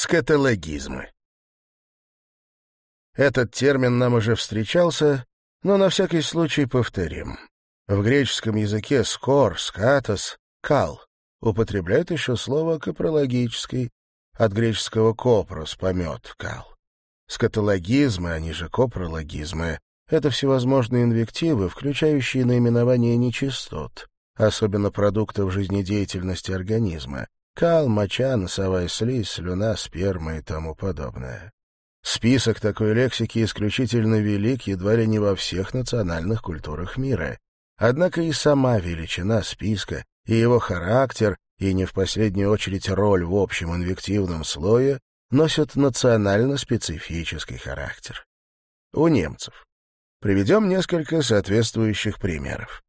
Скатологизмы. Этот термин нам уже встречался, но на всякий случай повторим. В греческом языке «скор», «скатос», «кал» употребляют еще слово «капрологический», от греческого «копрос» — «помет», «кал». Скатологизмы, они же копрологизмы, это всевозможные инвективы, включающие наименование нечистот, особенно продуктов жизнедеятельности организма, кал, моча, носовая слизь, слюна, сперма и тому подобное. Список такой лексики исключительно велик едва ли не во всех национальных культурах мира. Однако и сама величина списка, и его характер, и не в последнюю очередь роль в общем инвективном слое носят национально-специфический характер. У немцев. Приведем несколько соответствующих примеров.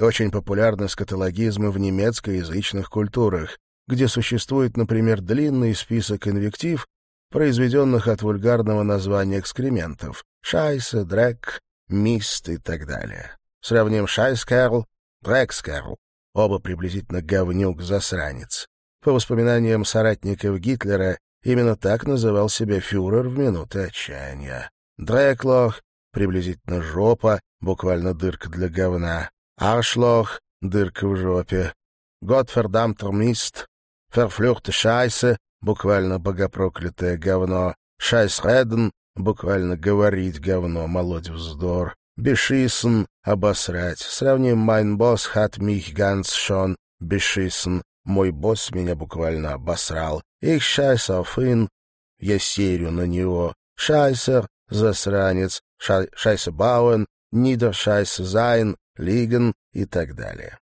Очень популярны скатологизмы в немецкоязычных культурах, где существует, например, длинный список инвектив, произведенных от вульгарного названия экскрементов — шайса, дрек, мист и так далее. Сравним шайскерл, дрекскерл, оба приблизительно говнюк-засранец. По воспоминаниям соратников Гитлера, именно так называл себя фюрер в минуты отчаяния. Дреклох — приблизительно жопа, буквально дырка для говна. Аршлох — дырка в жопе. Готфердамтер мист, ферфлюхте шайсе, буквально богопроклятое говно, шайсреден, буквально говорить говно, молоть вздор, бешисен, обосрать. Сравним «Mein Boss hat mich ganz schon beschissen», «Мой босс меня буквально обосрал», «Ich scheiß auf ihn», «Я серю на него», «Шайсер», «Засранец», «Шайсе Бауэн», «Нидер Шайсе Зайн», «Лиген» и так далее.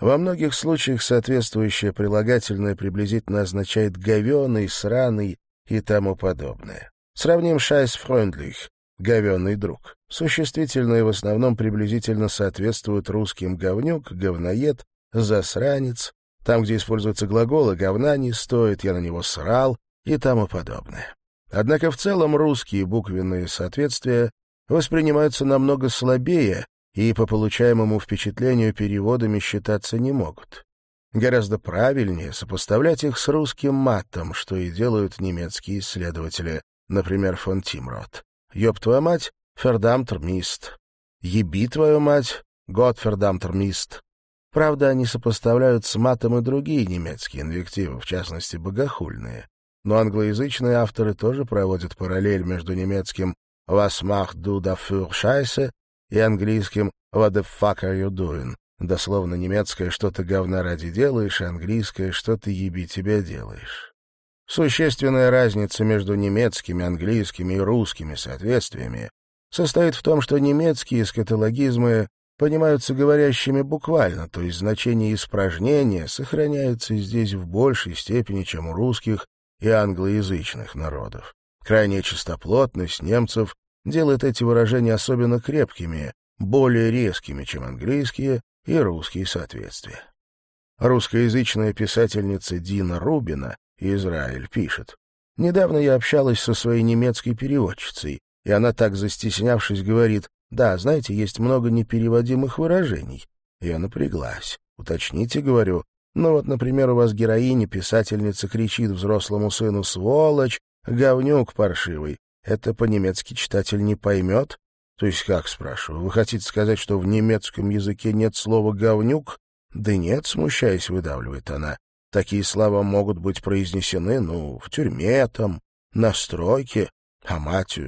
Во многих случаях соответствующее прилагательное приблизительно означает «говеный», «сраный» и тому подобное. Сравним «шайс фройндлих» — «говеный друг». Существительные в основном приблизительно соответствуют русским «говнюк», «говноед», «засранец», там, где используются глаголы «говна не стоит», «я на него срал» и тому подобное. Однако в целом русские буквенные соответствия воспринимаются намного слабее и по получаемому впечатлению переводами считаться не могут. Гораздо правильнее сопоставлять их с русским матом, что и делают немецкие исследователи, например, фон Тимрот. «Ёб твою мать, фердамтер мист». «Еби твою мать, год фердамтер мист». Правда, они сопоставляют с матом и другие немецкие инвективы, в частности, богохульные. Но англоязычные авторы тоже проводят параллель между немецким «Was macht du dafür Scheiße» и английским «What the fuck are you doing?» Дословно немецкое «что-то говна ради делаешь», и английское «что-то еби тебя делаешь». Существенная разница между немецкими, английскими и русскими соответствиями состоит в том, что немецкие скатологизмы понимаются говорящими буквально, то есть значение испражнения сохраняется здесь в большей степени, чем у русских и англоязычных народов. Крайняя чистоплотность немцев делает эти выражения особенно крепкими, более резкими, чем английские и русские соответствия. Русскоязычная писательница Дина Рубина, Израиль, пишет. «Недавно я общалась со своей немецкой переводчицей, и она так застеснявшись говорит, «Да, знаете, есть много непереводимых выражений». Я напряглась. «Уточните, — говорю, — ну вот, например, у вас героиня, писательница, кричит взрослому сыну «сволочь», «говнюк паршивый», это по-немецки читатель не поймет? То есть как, спрашиваю, вы хотите сказать, что в немецком языке нет слова «говнюк»? Да нет, смущаясь, выдавливает она. Такие слова могут быть произнесены, ну, в тюрьме там, на стройке. А мать...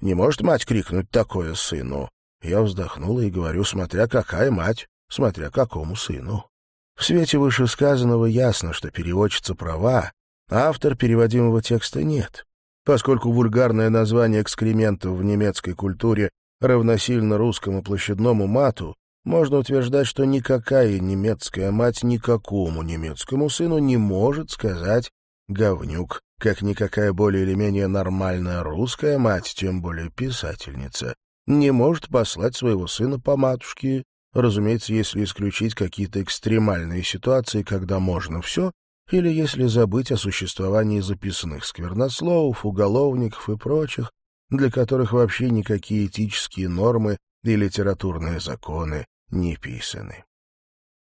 Не может мать крикнуть такое сыну? Я вздохнула и говорю, смотря какая мать, смотря какому сыну. В свете вышесказанного ясно, что переводчица права, автор переводимого текста нет. Поскольку вульгарное название экскрементов в немецкой культуре равносильно русскому площадному мату, можно утверждать, что никакая немецкая мать никакому немецкому сыну не может сказать «говнюк», как никакая более или менее нормальная русская мать, тем более писательница, не может послать своего сына по матушке, разумеется, если исключить какие-то экстремальные ситуации, когда можно все, или если забыть о существовании записанных сквернословов, уголовников и прочих, для которых вообще никакие этические нормы и литературные законы не писаны.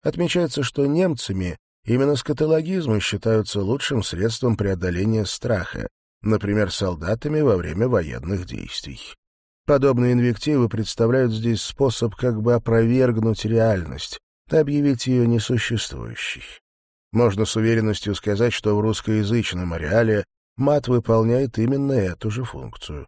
Отмечается, что немцами Именно скатологизмы считаются лучшим средством преодоления страха, например, солдатами во время военных действий. Подобные инвективы представляют здесь способ как бы опровергнуть реальность, объявить ее несуществующей. Можно с уверенностью сказать, что в русскоязычном ареале мат выполняет именно эту же функцию.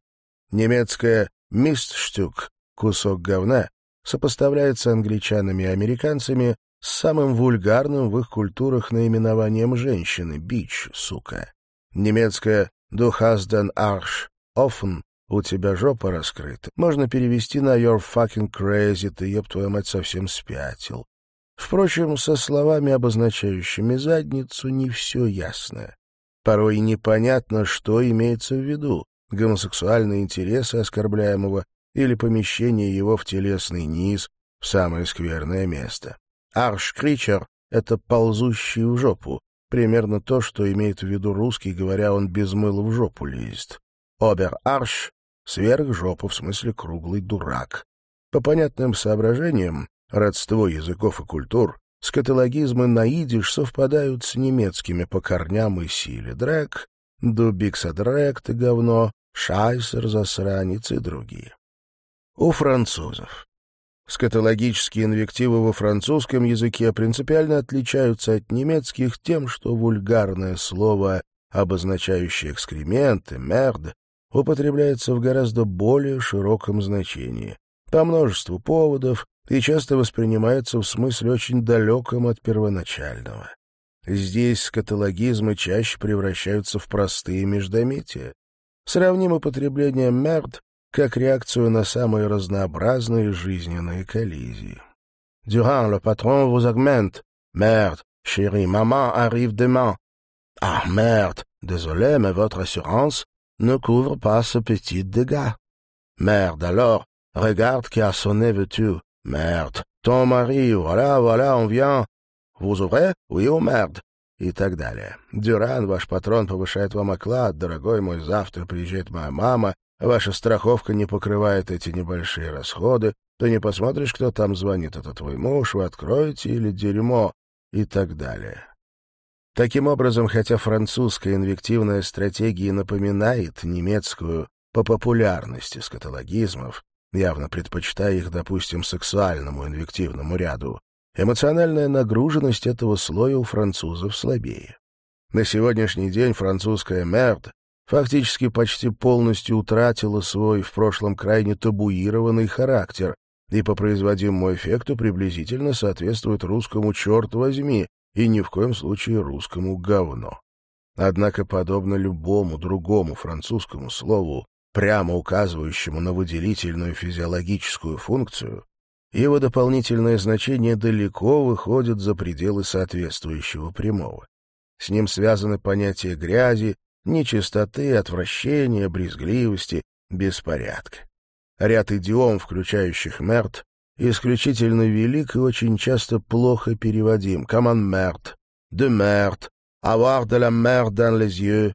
Немецкое «мистштюк» — кусок говна — сопоставляется англичанами и американцами с самым вульгарным в их культурах наименованием женщины — бич, сука. Немецкое «du hast den Arsch offen» — «у тебя жопа раскрыта» можно перевести на «you're fucking crazy», ты, еб твою мать, совсем спятил. Впрочем, со словами, обозначающими задницу, не все ясно. Порой непонятно, что имеется в виду — гомосексуальные интересы оскорбляемого или помещение его в телесный низ, в самое скверное место. Аршкричер — это ползущий в жопу, примерно то, что имеет в виду русский, говоря, он без мыла в жопу лезет. Обер-арш — сверх жопу, в смысле круглый дурак. По понятным соображениям, родство языков и культур, скатологизмы на идиш совпадают с немецкими по корням и силе. Дрэк, дубикса дрэк ты говно, шайсер засранец и другие. У французов. Скатологические инвективы во французском языке принципиально отличаются от немецких тем, что вульгарное слово, обозначающее экскременты, мерд, употребляется в гораздо более широком значении, по множеству поводов и часто воспринимается в смысле очень далеком от первоначального. Здесь скатологизмы чаще превращаются в простые междометия. Сравним употребление «мерд» как реакцию на самые разнообразные жизненные коллизии. «Durant, le patron vous augmente. Merde, chérie, maman arrive demain. Ah, merde, désolé, mais votre assurance ne couvre pas ce petit dégât. Merde, alors, regarde qui a sonné veux-tu. Merde, ton mari, voilà, voilà, on vient. Vous ouvrez? Oui ou merde? и так далее. Дюран, ваш патрон, повышает вам оклад. Дорогой мой, завтра приезжает моя мама. Ваша страховка не покрывает эти небольшие расходы. Ты не посмотришь, кто там звонит. Это твой муж, вы откроете или дерьмо и так далее. Таким образом, хотя французская инвективная стратегия напоминает немецкую по популярности скатологизмов, явно предпочитая их, допустим, сексуальному инвективному ряду, эмоциональная нагруженность этого слоя у французов слабее. На сегодняшний день французская «мерд» фактически почти полностью утратила свой в прошлом крайне табуированный характер и по производимому эффекту приблизительно соответствует русскому «черт возьми» и ни в коем случае русскому «говно». Однако, подобно любому другому французскому слову, прямо указывающему на выделительную физиологическую функцию, его дополнительное значение далеко выходит за пределы соответствующего прямого. С ним связаны понятия грязи, нечистоты, отвращения, брезгливости, беспорядка. Ряд идиом, включающих мерт, исключительно велик и очень часто плохо переводим. Коман мерт, de мерт, avoir de la merde dans les yeux,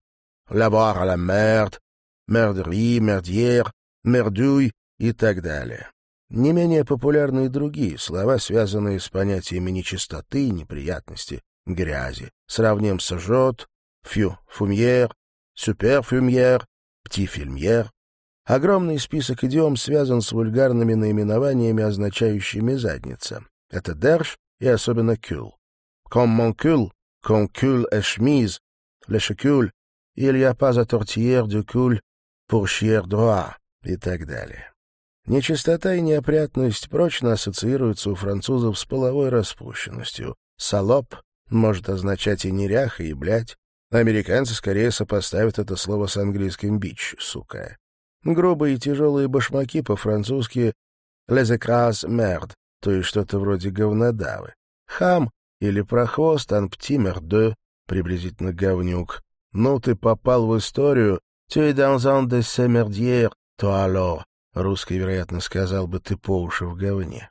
l'avoir à la merde, мердери, мердьер, мердюй и так далее. Не менее популярны и другие слова, связанные с понятиями нечистоты, неприятности, грязи. Сравним с «жот», «фю», «фумьер», «суперфюмьер», «птифильмьер». Огромный список идиом связан с вульгарными наименованиями, означающими «задница». Это «дерш» и особенно «кюл». «Comme mon cul», «comme cul et chemise», «le checul», «il y a pas à tortillère du cul pour chier droit» и так далее. Нечистота и неопрятность прочно ассоциируются у французов с половой распущенностью. «Салоп» может означать и неряха, и блядь. Американцы скорее сопоставят это слово с английским «бич», сука. Грубые и тяжелые башмаки по-французски «les écras merde», то есть что-то вроде говнодавы. Хам или прохвост «анптимер де», приблизительно говнюк. Ну, ты попал в историю, «tu es dans un de ces merdières, toi alors», Русский, вероятно, сказал бы «ты по уши в говне».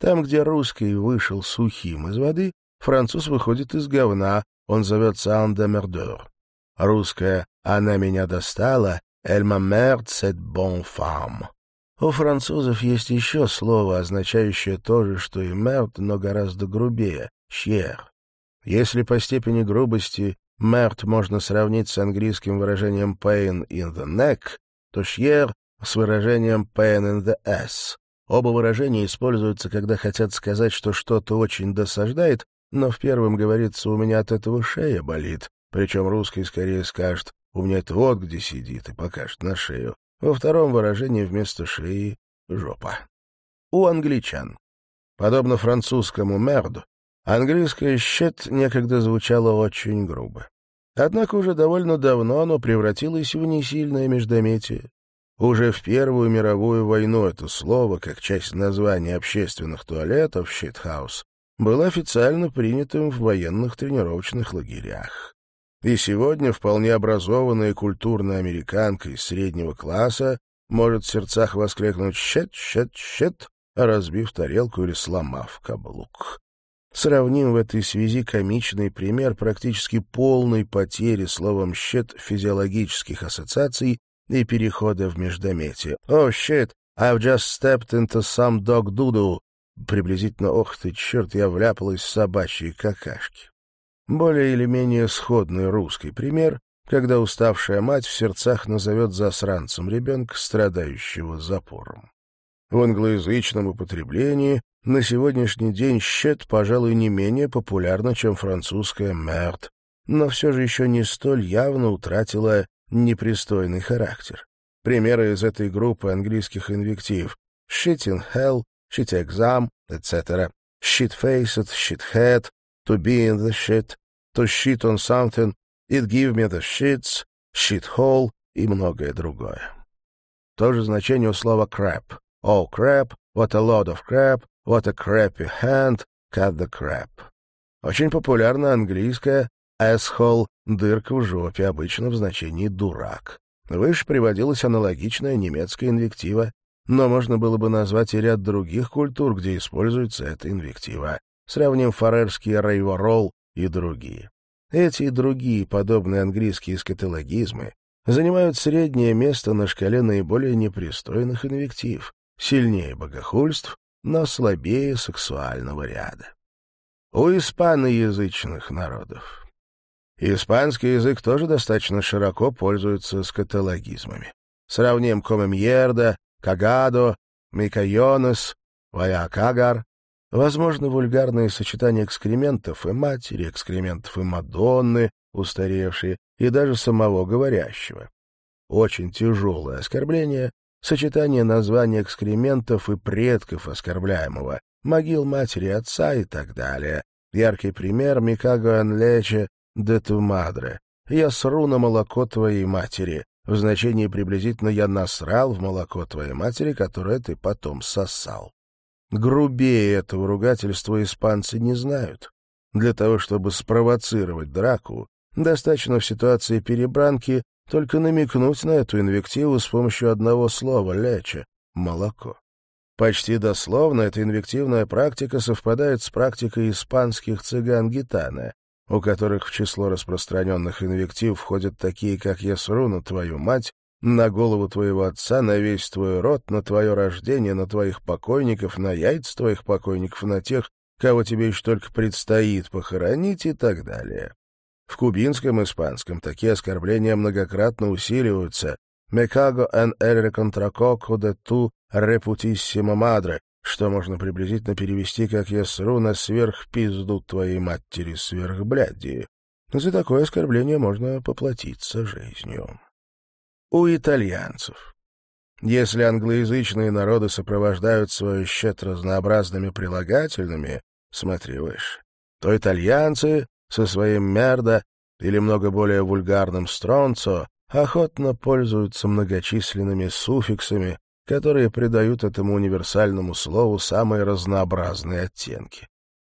Там, где русский вышел сухим из воды, француз выходит из говна, он зовется «анда мердер». Русская «она меня достала», «elle m'a merde cette bonne femme». У французов есть еще слово, означающее то же, что и «мерд», но гораздо грубее — «щер». Если по степени грубости «мерт» можно сравнить с английским выражением «pain in the neck», то «шьер» с выражением «pain in the ass». Оба выражения используются, когда хотят сказать, что что-то очень досаждает, но в первом говорится «у меня от этого шея болит», причем русский скорее скажет «у меня это вот где сидит» и покажет на шею. Во втором выражении вместо шеи — жопа. У англичан. Подобно французскому «мерду», Английское «щет» некогда звучало очень грубо. Однако уже довольно давно оно превратилось в несильное междометие. Уже в Первую мировую войну это слово, как часть названия общественных туалетов «щитхаус», было официально принятым в военных тренировочных лагерях. И сегодня вполне образованная культурная американка из среднего класса может в сердцах воскликнуть «щет, щет, щет», разбив тарелку или сломав каблук. Сравним в этой связи комичный пример практически полной потери словом «щет» физиологических ассоциаций и перехода в междометие. «Oh, shit, I've just stepped into some dog doodle». Приблизительно «Ох ты, черт, я вляпалась в собачьи какашки». Более или менее сходный русский пример, когда уставшая мать в сердцах назовет засранцем ребенка, страдающего запором. В англоязычном употреблении на сегодняшний день щет, пожалуй, не менее популярна, чем французская «мерт», но все же еще не столь явно утратила непристойный характер. Примеры из этой группы английских инвектив «shit in hell», «shit exam», etc., «shit-faced», «shit-head», «to be in the shit», «to shit on something», «it give me the shits», «shit-hole» и многое другое. То же значение у слова «crap». «Oh, crap», «what a load of crap», What a crappy hand, cut the crap. Очень популярна английская asshole, дырка в жопе, обычно в значении дурак. Выше приводилась аналогичная немецкая инвектива, но можно было бы назвать и ряд других культур, где используется эта инвектива. Сравним фарерский рейворол и другие. Эти и другие подобные английские скатологизмы занимают среднее место на шкале наиболее непристойных инвектив, сильнее богохульств но слабее сексуального ряда. У испаноязычных народов. Испанский язык тоже достаточно широко пользуется скатологизмами. Сравним комемьерда, кагадо, микайонес, ваякагар. Возможно, вульгарные сочетания экскрементов и матери, экскрементов и Мадонны, устаревшие, и даже самого говорящего. Очень тяжелое оскорбление сочетание названий экскрементов и предков оскорбляемого, могил матери отца и так далее. Яркий пример Микаго Анлече де ту мадре. «Я сру на молоко твоей матери», в значении приблизительно «я насрал в молоко твоей матери, которое ты потом сосал». Грубее этого ругательства испанцы не знают. Для того, чтобы спровоцировать драку, достаточно в ситуации перебранки только намекнуть на эту инвективу с помощью одного слова «леча» — «молоко». Почти дословно эта инвективная практика совпадает с практикой испанских цыган гитана, у которых в число распространенных инвектив входят такие, как «я сру на твою мать», «на голову твоего отца», «на весь твой род», «на твое рождение», «на твоих покойников», «на яйца твоих покойников», «на тех, кого тебе еще только предстоит похоронить» и так далее. В кубинском испанском такие оскорбления многократно усиливаются. «Мекаго эн эль реконтракоко де ту репутиссимо мадре», что можно приблизительно перевести как «я сру на сверхпизду твоей матери сверхбляди». За такое оскорбление можно поплатиться жизнью. У итальянцев. Если англоязычные народы сопровождают свою щет разнообразными прилагательными, смотри выше, то итальянцы со своим мерда или много более вульгарным стронцо охотно пользуются многочисленными суффиксами, которые придают этому универсальному слову самые разнообразные оттенки.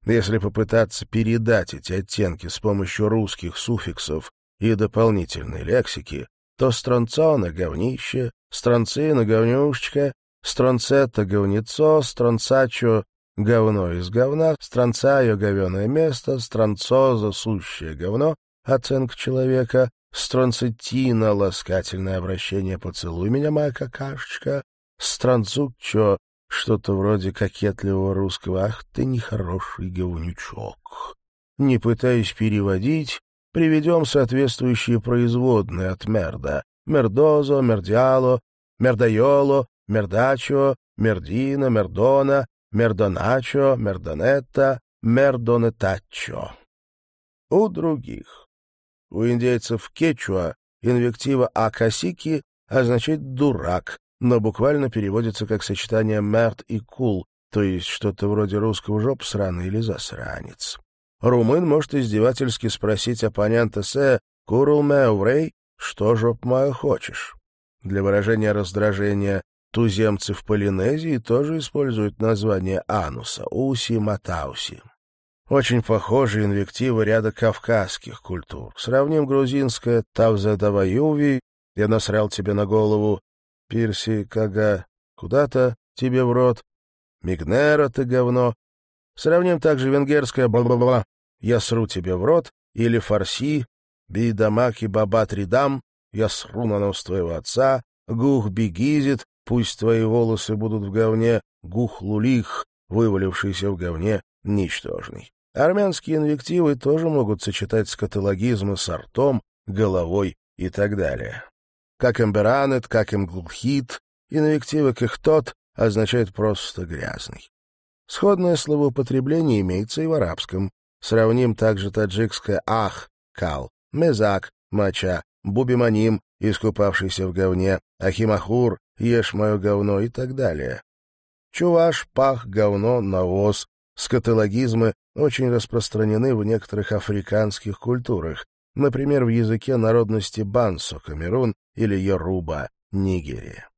Если попытаться передать эти оттенки с помощью русских суффиксов и дополнительной лексики, то стронцона — говнище, стронцина — говнюшечка, стронцетто — говнецо, стронцачо говно из говна, странцаю говеное место, странцоза сущее говно, оценка человека, стронцетина ласкательное обращение «поцелуй меня, моя какашечка», странцуччо что-то вроде кокетливого русского «ах ты нехороший говнючок». не пытаясь переводить, приведем соответствующие производные от мерда. Мердозо, мердиало, мердайоло, мердачо, мердина, мердона, мердоначо, мердонетта, мердонетачо. У других. У индейцев кечуа инвектива «акасики» означает «дурак», но буквально переводится как сочетание «мерд» и «кул», то есть что-то вроде русского «жоп сраный» или «засранец». Румын может издевательски спросить оппонента «Се, курул мэуврей, что жоп мою хочешь?» Для выражения раздражения туземцы в Полинезии тоже используют название ануса — уси-матауси. Очень похожи инвективы ряда кавказских культур. Сравним грузинское «тавзадаваюви» — «я насрал тебе на голову», «пирси кага» — «куда-то тебе в рот», «мигнера ты говно». Сравним также венгерское «бла-бла-бла» «я сру тебе в рот» или фарси «бидамаки баба тридам» «я сру на нос твоего отца», «гух бигизит», «пусть твои волосы будут в говне», «гух лулих», вывалившийся в говне, ничтожный. Армянские инвективы тоже могут сочетать скатологизмы с артом, головой и так далее. Как эмберанет, как имглхит, инвективы кихтот означает просто грязный. Сходное словоупотребление имеется и в арабском. Сравним также таджикское «ах» — «кал», «мезак» — «моча», «бубиманим» — «искупавшийся в говне», «ахимахур» — «ешь мое говно» и так далее. Чуваш, пах, говно, навоз, скатологизмы очень распространены в некоторых африканских культурах, например, в языке народности Бансо, Камерун или Йоруба, Нигерия.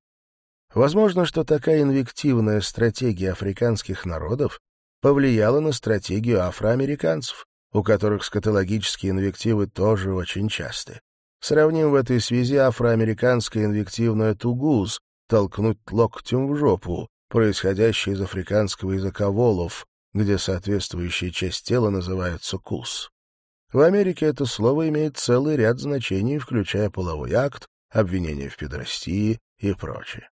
Возможно, что такая инвективная стратегия африканских народов повлияла на стратегию афроамериканцев, у которых скатологические инвективы тоже очень часты. Сравним в этой связи афроамериканское инвективное «тугуз» — толкнуть локтем в жопу, происходящее из африканского языка волов, где соответствующая часть тела называется кус. В Америке это слово имеет целый ряд значений, включая половой акт, обвинение в педрастии и прочее.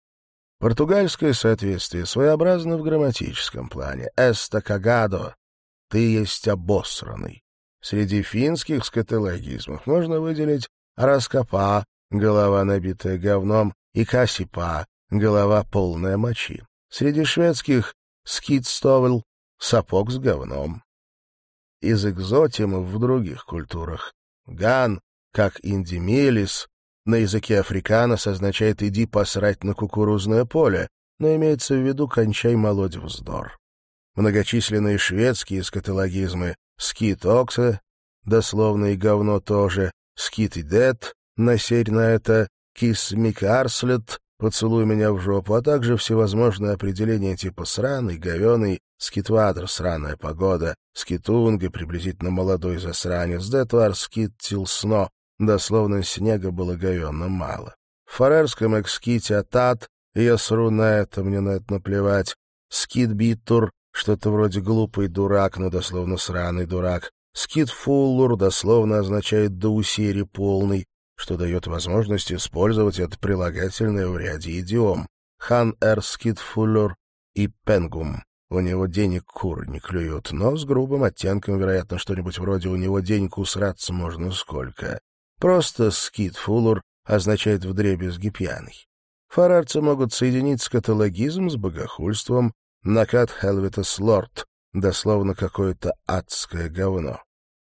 Португальское соответствие своеобразно в грамматическом плане. «Эстакагадо» — «ты есть обосранный». Среди финских скатологизмов можно выделить «раскопа» — голова, набитая говном, и «касипа» — голова, полная мочи. Среди шведских «скидстовел» сапог с говном. Из экзотимов в других культурах. Ган, как индимелис, на языке африканос означает «иди посрать на кукурузное поле», но имеется в виду «кончай молоть вздор». Многочисленные шведские скатологизмы «скит-оксе», дословно и говно тоже, «скит и дет», «насерь на это», «кис-микарслет», «поцелуй меня в жопу», а также всевозможные определения типа «сраный», «говеный», Скитвадр — сраная погода, скитунга — приблизительно молодой засранец, детвар скит тилсно, дословно снега было говенно мало. В фарерском экските атат, я сру на это, мне на это наплевать. Скит биттур — что-то вроде глупый дурак, но дословно сраный дурак. Скит фуллур дословно означает «доусери полный», что дает возможность использовать это прилагательное в ряде идиом. Хан эр скит фуллур и пенгум. У него денег куры не клюют, но с грубым оттенком, вероятно, что-нибудь вроде «у него денег усраться можно сколько». Просто скит фулур означает вдребезги пьяный. Фарарцы могут соединить скатологизм с богохульством, накат хелвитас лорд, дословно какое-то адское говно.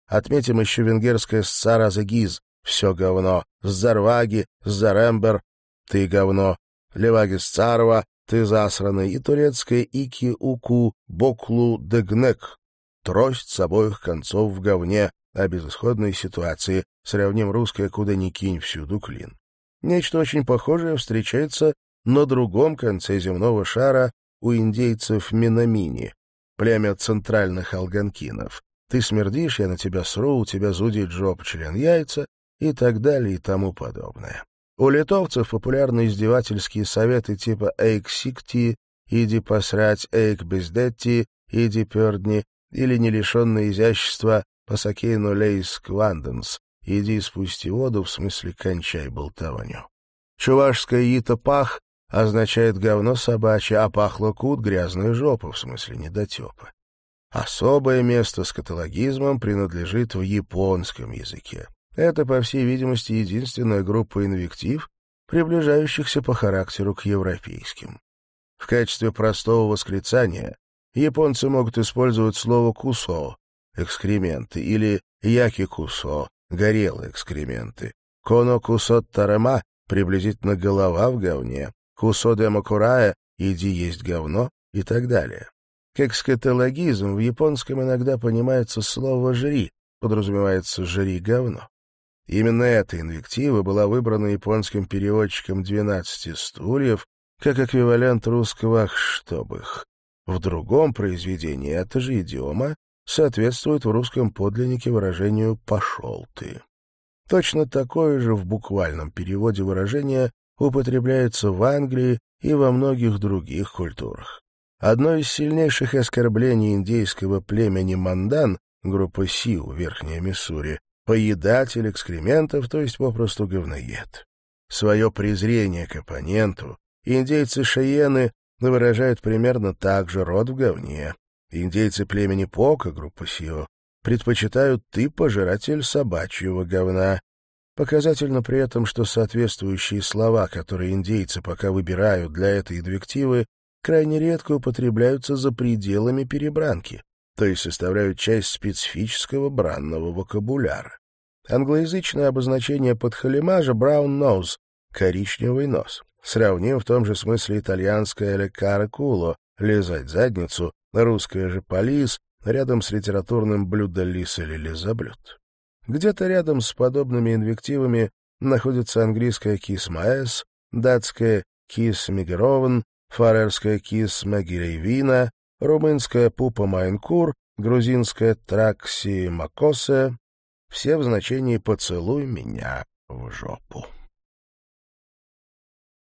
Отметим еще венгерское «сцаразагиз» — все говно, «зарваги», «зарембер» — ты говно, «леваги сцарова» ты засраный, и турецкая ики-уку боклу-дегнек, трость с обоих концов в говне, о безысходной ситуации, сравним русское «куда ни кинь, всюду клин». Нечто очень похожее встречается на другом конце земного шара у индейцев Минамини, племя центральных алганкинов. Ты смердишь, я на тебя сру, у тебя зудит жоп, член яйца и так далее и тому подобное. У литовцев популярны издевательские советы типа «эйк сикти», «иди посрать», «эйк бездетти», «иди пердни» или не лишенное изящества «пасакейну лейс кванденс», «иди спусти воду», в смысле «кончай болтованию». Чувашское «ита пах» означает говно собачье, а пахло кут — грязная жопа, в смысле недотепа. Особое место скатологизмом принадлежит в японском языке. Это, по всей видимости, единственная группа инвектив, приближающихся по характеру к европейским. В качестве простого восклицания японцы могут использовать слово «кусо» — экскременты, или «яки-кусо» — горелые экскременты, «коно-кусо тарама» — приблизительно голова в говне, «кусо демокурая» — иди есть говно и так далее. Как скатологизм в японском иногда понимается слово «жри», подразумевается «жри говно». Именно эта инвектива была выбрана японским переводчиком «двенадцати стульев» как эквивалент русского «ах, чтоб их». В другом произведении эта же идиома соответствует в русском подлиннике выражению «пошел ты». Точно такое же в буквальном переводе выражение употребляется в Англии и во многих других культурах. Одно из сильнейших оскорблений индейского племени Мандан, группа Сиу, Верхняя Миссури, поедатель экскрементов, то есть попросту говноед. Свое презрение к оппоненту индейцы Шиены выражают примерно так же род в говне. Индейцы племени Пока, группа Сио, предпочитают «ты пожиратель собачьего говна». Показательно при этом, что соответствующие слова, которые индейцы пока выбирают для этой инвективы, крайне редко употребляются за пределами перебранки, то есть составляют часть специфического бранного вокабуляра. Англоязычное обозначение подхалимажа «brown nose» — коричневый нос. Сравним в том же смысле итальянское «лекаре куло» — лизать задницу, русское же «полис» рядом с литературным «блюдо лис» или «лизоблюд». Где-то рядом с подобными инвективами находится английское «kiss my ass», датское «kiss мигрован», фарерская кис Магирейвина, румынская пупа Майнкур, грузинская тракси Макосе, все в значении «поцелуй меня в жопу».